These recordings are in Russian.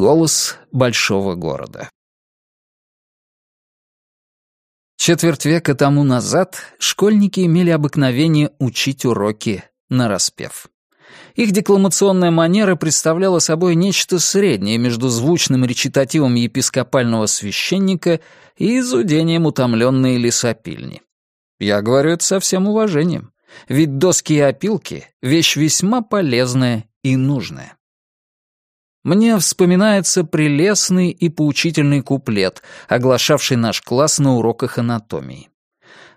Голос большого города. Четверть века тому назад школьники имели обыкновение учить уроки нараспев. Их декламационная манера представляла собой нечто среднее между звучным речитативом епископального священника и изудением утомленной лесопильни. Я говорю это со всем уважением, ведь доски и опилки — вещь весьма полезная и нужная. Мне вспоминается прелестный и поучительный куплет, оглашавший наш класс на уроках анатомии.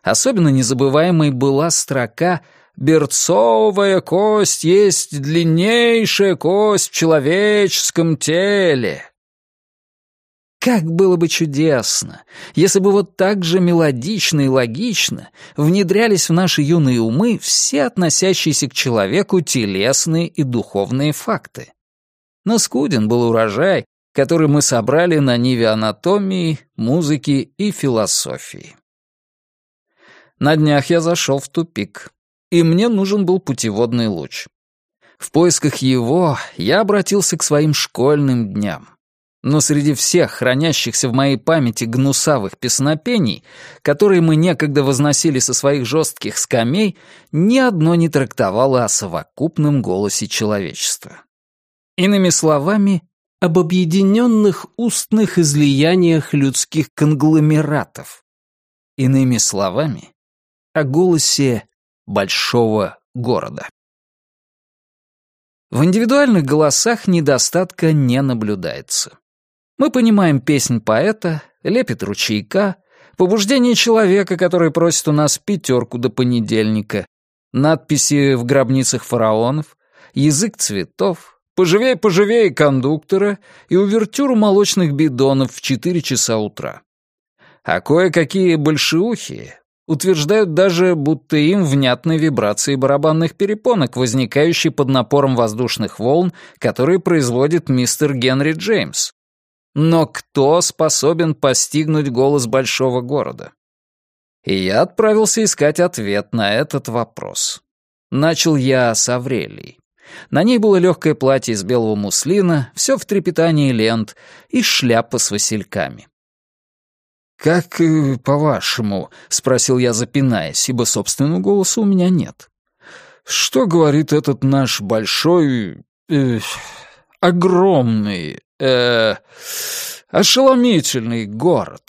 Особенно незабываемой была строка «Берцовая кость есть длиннейшая кость в человеческом теле». Как было бы чудесно, если бы вот так же мелодично и логично внедрялись в наши юные умы все относящиеся к человеку телесные и духовные факты. Но скуден был урожай, который мы собрали на ниве анатомии, музыки и философии. На днях я зашел в тупик, и мне нужен был путеводный луч. В поисках его я обратился к своим школьным дням. Но среди всех хранящихся в моей памяти гнусавых песнопений, которые мы некогда возносили со своих жестких скамей, ни одно не трактовало о совокупном голосе человечества. Иными словами, об объединенных устных излияниях людских конгломератов. Иными словами, о голосе большого города. В индивидуальных голосах недостатка не наблюдается. Мы понимаем песнь поэта, лепит ручейка, побуждение человека, который просит у нас пятерку до понедельника, надписи в гробницах фараонов, язык цветов, Поживей, поживей кондуктора и увертюру молочных бидонов в 4 часа утра. А кое-какие большеухие утверждают даже, будто им внятны вибрации барабанных перепонок, возникающие под напором воздушных волн, которые производит мистер Генри Джеймс. Но кто способен постигнуть голос большого города? И я отправился искать ответ на этот вопрос. Начал я с Аврелии. На ней было легкое платье из белого муслина, все в трепетании лент и шляпа с васильками. «Как, э, по-вашему?» — спросил я, запинаясь, ибо собственного голоса у меня нет. «Что говорит этот наш большой... Э, огромный... Э, ошеломительный город?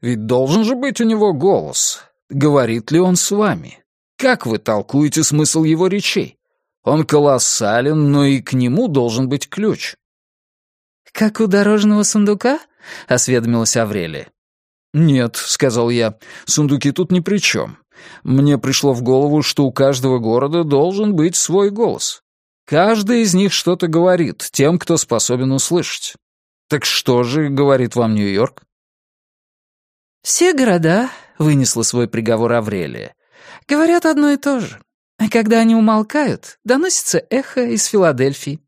Ведь должен же быть у него голос. Говорит ли он с вами? Как вы толкуете смысл его речей? Он колоссален, но и к нему должен быть ключ». «Как у дорожного сундука?» — осведомилась Аврелия. «Нет», — сказал я, — «сундуки тут ни при чем. Мне пришло в голову, что у каждого города должен быть свой голос. Каждый из них что-то говорит тем, кто способен услышать. Так что же говорит вам Нью-Йорк?» «Все города», — вынесла свой приговор Аврелия, — «говорят одно и то же. А когда они умолкают, доносится эхо из Филадельфии.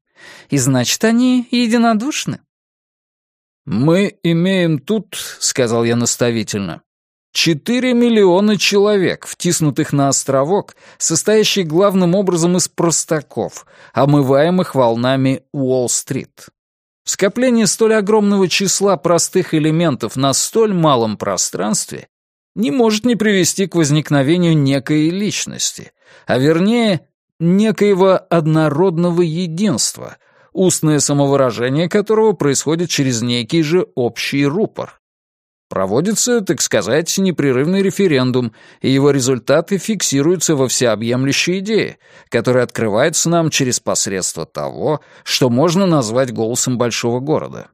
И значит, они единодушны. «Мы имеем тут, — сказал я наставительно, — четыре миллиона человек, втиснутых на островок, состоящий главным образом из простаков, омываемых волнами Уолл-стрит. Скопление столь огромного числа простых элементов на столь малом пространстве не может не привести к возникновению некой личности, а вернее, некоего однородного единства, устное самовыражение которого происходит через некий же общий рупор. Проводится, так сказать, непрерывный референдум, и его результаты фиксируются во всеобъемлющей идее, которая открывается нам через посредство того, что можно назвать голосом большого города.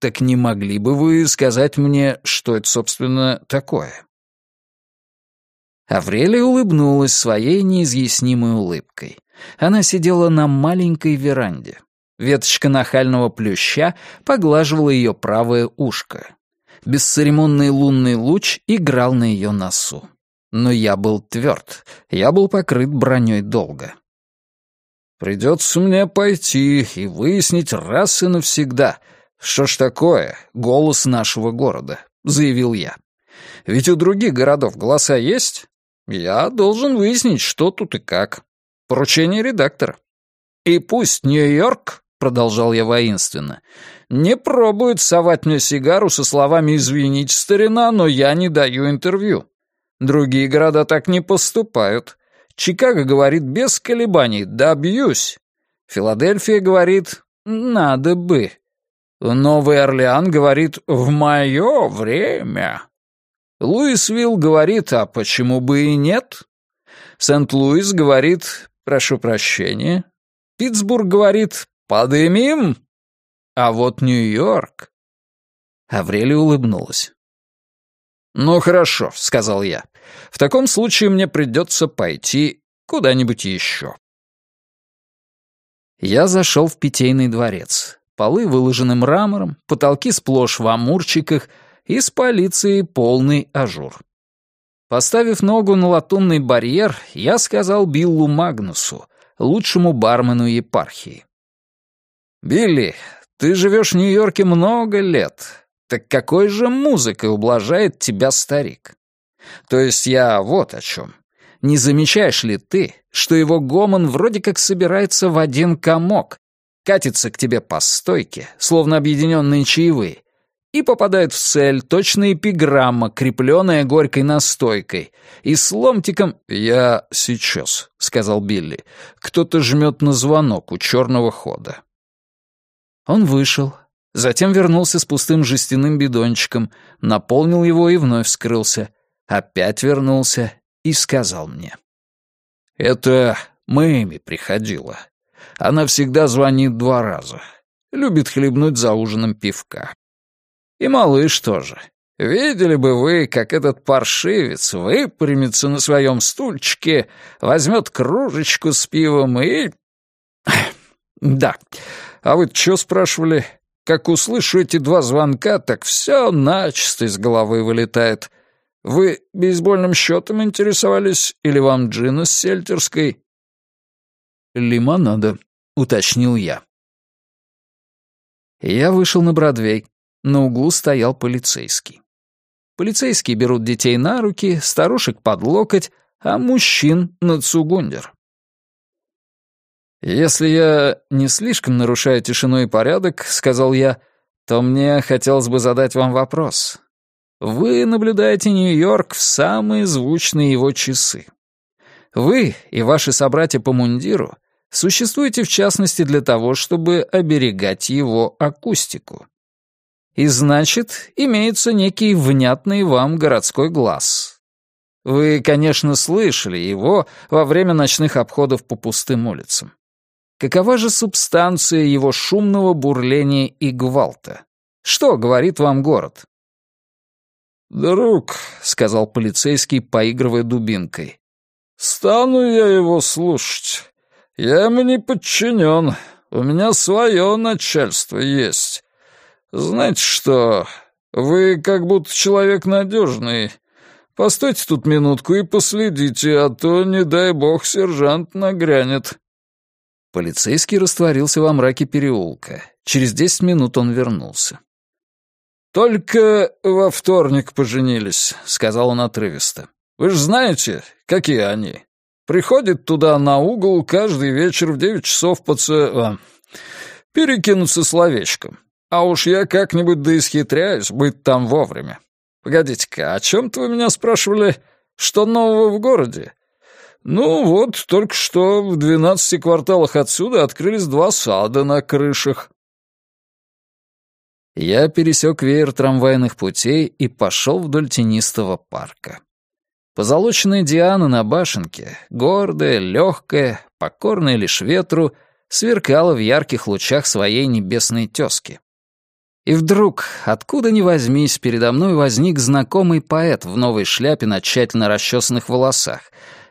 Так не могли бы вы сказать мне, что это, собственно, такое? Аврелия улыбнулась своей неизъяснимой улыбкой. Она сидела на маленькой веранде. Веточка нахального плюща поглаживала ее правое ушко. Бесцеремонный лунный луч играл на ее носу. Но я был тверд, я был покрыт броней долго. «Придется мне пойти и выяснить раз и навсегда, что ж такое голос нашего города», — заявил я. «Ведь у других городов голоса есть, я должен выяснить, что тут и как. Поручение редактора. И пусть Нью-Йорк продолжал я воинственно, не пробует совать мне сигару со словами «извините, старина, но я не даю интервью». Другие города так не поступают. Чикаго говорит без колебаний «добьюсь». Филадельфия говорит «надо бы». Новый Орлеан говорит «в мое время». Луисвилл говорит «а почему бы и нет?» Сент-Луис говорит «прошу прощения». Питтсбург говорит «подымим». А вот Нью-Йорк... Аврелия улыбнулась. «Ну хорошо», — сказал я. «В таком случае мне придется пойти куда-нибудь еще». Я зашел в питейный дворец. Полы выложены мрамором, потолки сплошь в амурчиках, и с полицией полный ажур. Поставив ногу на латунный барьер, я сказал Биллу Магнусу, лучшему бармену епархии. «Билли, ты живешь в Нью-Йорке много лет. Так какой же музыкой ублажает тебя старик? То есть я вот о чем. Не замечаешь ли ты, что его гомон вроде как собирается в один комок, катится к тебе по стойке, словно объединенные чаевые, и попадает в цель точная эпиграмма, крепленная горькой настойкой, и с ломтиком «Я сейчас», — сказал Билли, — «кто-то жмет на звонок у черного хода». Он вышел, затем вернулся с пустым жестяным бидончиком, наполнил его и вновь скрылся, опять вернулся и сказал мне. «Это Мэйми приходила. Она всегда звонит два раза. Любит хлебнуть за ужином пивка. И малыш тоже. Видели бы вы, как этот паршивец выпрямится на своем стульчике, возьмет кружечку с пивом и... Да. А вы что спрашивали? Как услышу эти два звонка, так все начисто из головы вылетает. Вы бейсбольным счетом интересовались или вам джина с сельтерской? «Лимонада», — уточнил я. Я вышел на Бродвей. На углу стоял полицейский. Полицейские берут детей на руки, старушек под локоть, а мужчин — на цугундер. «Если я не слишком нарушаю тишину и порядок», — сказал я, — «то мне хотелось бы задать вам вопрос. Вы наблюдаете Нью-Йорк в самые звучные его часы. Вы и ваши собратья по мундиру существуете в частности для того, чтобы оберегать его акустику. И значит, имеется некий внятный вам городской глаз. Вы, конечно, слышали его во время ночных обходов по пустым улицам. Какова же субстанция его шумного бурления и гвалта? Что говорит вам город? «Друг», — сказал полицейский, поигрывая дубинкой, — «стану я его слушать. Я ему не подчинен. У меня свое начальство есть. Знаете что, вы как будто человек надежный. Постойте тут минутку и последите, а то, не дай бог, сержант нагрянет». Полицейский растворился во мраке переулка. Через десять минут он вернулся. «Только во вторник поженились», — сказал он отрывисто. «Вы же знаете, какие они? Приходит туда на угол каждый вечер в девять часов поц... А, перекинуться словечком. А уж я как-нибудь да исхитряюсь быть там вовремя. Погодите-ка, о чем-то вы меня спрашивали? Что нового в городе? Ну вот, только что в двенадцати кварталах отсюда открылись два сада на крышах. Я пересек веер трамвайных путей и пошел вдоль тенистого парка. Позолоченная Диана на башенке, гордая, легкая, покорная лишь ветру, сверкала в ярких лучах своей небесной тезки. И вдруг, откуда ни возьмись, передо мной возник знакомый поэт в новой шляпе на тщательно расчесанных волосах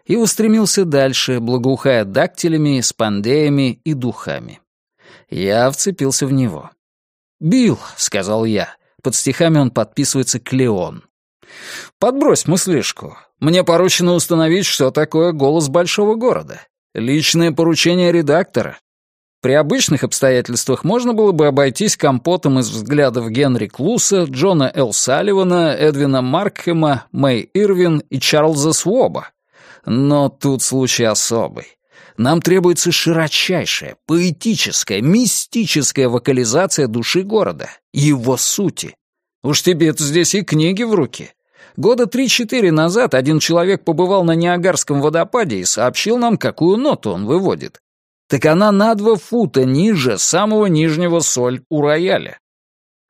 и устремился дальше, благоухая дактилями, спандеями и духами. Я вцепился в него. «Билл», — сказал я. Под стихами он подписывается «Клеон». «Подбрось мыслишку. Мне поручено установить, что такое голос большого города. Личное поручение редактора. При обычных обстоятельствах можно было бы обойтись компотом из взглядов Генри Клуса, Джона Л. Салливана, Эдвина Маркхема, Мэй Ирвин и Чарльза Своба. Но тут случай особый. Нам требуется широчайшая, поэтическая, мистическая вокализация души города, его сути. Уж тебе-то здесь и книги в руки. Года три-четыре назад один человек побывал на Ниагарском водопаде и сообщил нам, какую ноту он выводит. Так она на два фута ниже самого нижнего соль у рояля.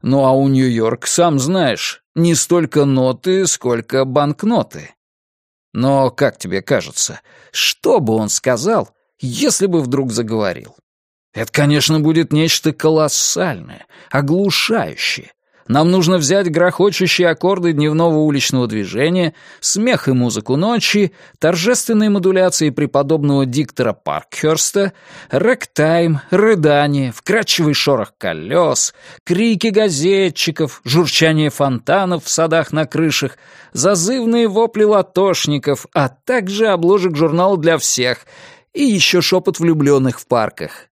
Ну а у Нью-Йорк, сам знаешь, не столько ноты, сколько банкноты. Но, как тебе кажется, что бы он сказал, если бы вдруг заговорил? Это, конечно, будет нечто колоссальное, оглушающее, нам нужно взять грохочущие аккорды дневного уличного движения, смех и музыку ночи, торжественные модуляции преподобного диктора Паркхерста, рэктайм, рыдание, вкрадчивый шорох колес, крики газетчиков, журчание фонтанов в садах на крышах, зазывные вопли латошников, а также обложек журнала для всех и еще шепот влюбленных в парках.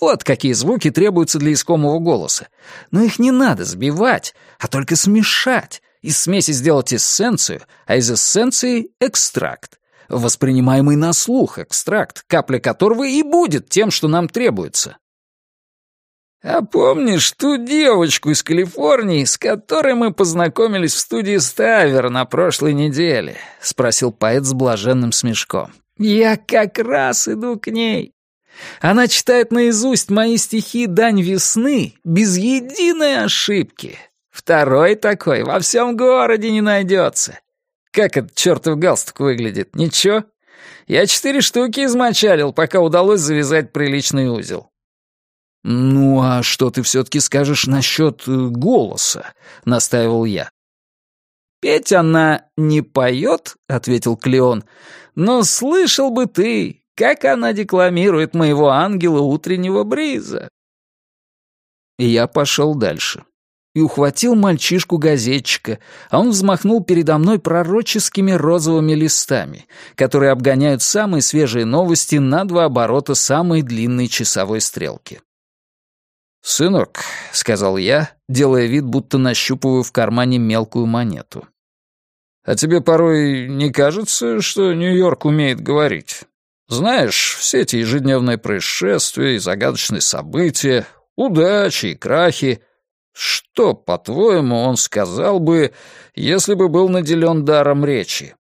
Вот какие звуки требуются для искомого голоса. Но их не надо сбивать, а только смешать. Из смеси сделать эссенцию, а из эссенции — экстракт. Воспринимаемый на слух экстракт, капля которого и будет тем, что нам требуется. «А помнишь ту девочку из Калифорнии, с которой мы познакомились в студии Ставер на прошлой неделе?» — спросил поэт с блаженным смешком. «Я как раз иду к ней. Она читает наизусть мои стихи «Дань весны» без единой ошибки. Второй такой во всем городе не найдется. Как этот чертов галстук выглядит? Ничего? Я четыре штуки измочалил, пока удалось завязать приличный узел. «Ну, а что ты все-таки скажешь насчет э, голоса?» — настаивал я. «Петь она не поет», — ответил Клеон, — «но слышал бы ты, как она декламирует моего ангела утреннего бриза. И я пошел дальше. И ухватил мальчишку-газетчика, а он взмахнул передо мной пророческими розовыми листами, которые обгоняют самые свежие новости на два оборота самой длинной часовой стрелки. «Сынок», — сказал я, делая вид, будто нащупываю в кармане мелкую монету. «А тебе порой не кажется, что Нью-Йорк умеет говорить? Знаешь, все эти ежедневные происшествия и загадочные события, удачи и крахи. Что, по-твоему, он сказал бы, если бы был наделен даром речи?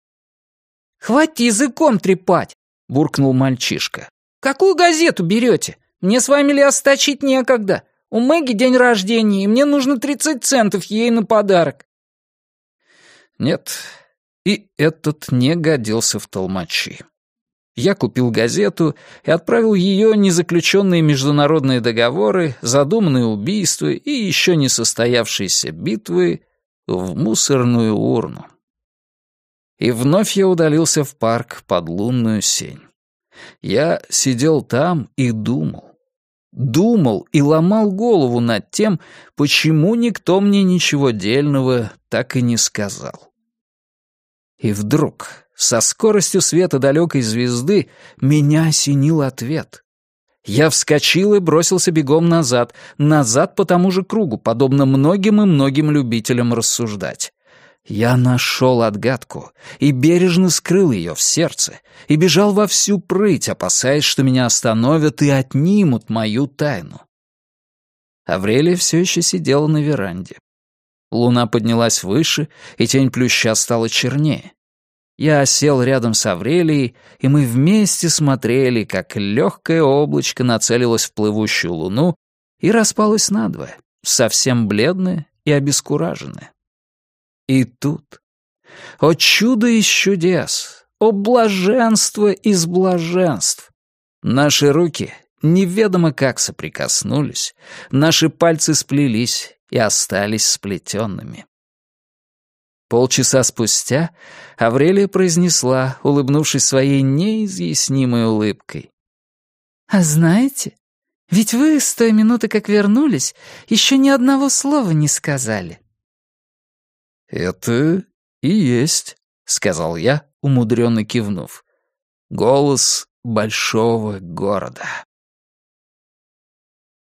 «Хватит языком трепать!» — буркнул мальчишка. «Какую газету берете? Мне с вами ли осточить некогда? У Мэгги день рождения, и мне нужно тридцать центов ей на подарок». Нет, и этот не годился в толмачи. Я купил газету и отправил ее незаключенные международные договоры, задуманные убийства и еще не состоявшиеся битвы в мусорную урну. И вновь я удалился в парк под лунную сень. Я сидел там и думал. Думал и ломал голову над тем, почему никто мне ничего дельного так и не сказал. И вдруг со скоростью света далекой звезды меня осенил ответ. Я вскочил и бросился бегом назад, назад по тому же кругу, подобно многим и многим любителям рассуждать. Я нашел отгадку и бережно скрыл ее в сердце и бежал во всю прыть, опасаясь, что меня остановят и отнимут мою тайну. Аврелия все еще сидела на веранде. Луна поднялась выше, и тень плюща стала чернее. Я сел рядом с Аврелией, и мы вместе смотрели, как легкое облачко нацелилось в плывущую луну и распалось надвое, совсем бледное и обескураженное. И тут, о чудо из чудес, о блаженство из блаженств! Наши руки неведомо как соприкоснулись, наши пальцы сплелись и остались сплетенными. Полчаса спустя Аврелия произнесла, улыбнувшись своей неизъяснимой улыбкой. «А знаете, ведь вы с той минуты, как вернулись, еще ни одного слова не сказали». «Это и есть», — сказал я, умудренно кивнув. «Голос большого города».